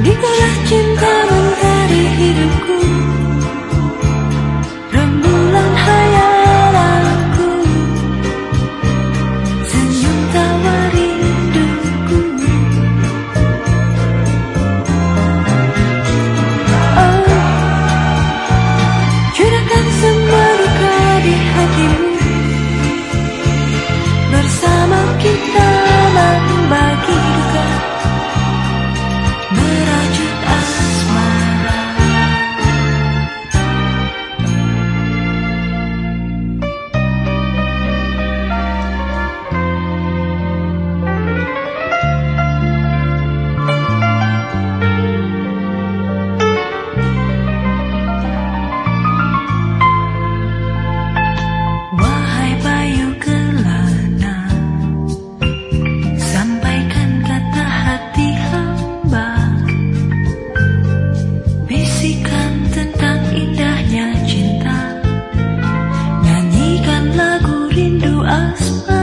Nicolás. cusp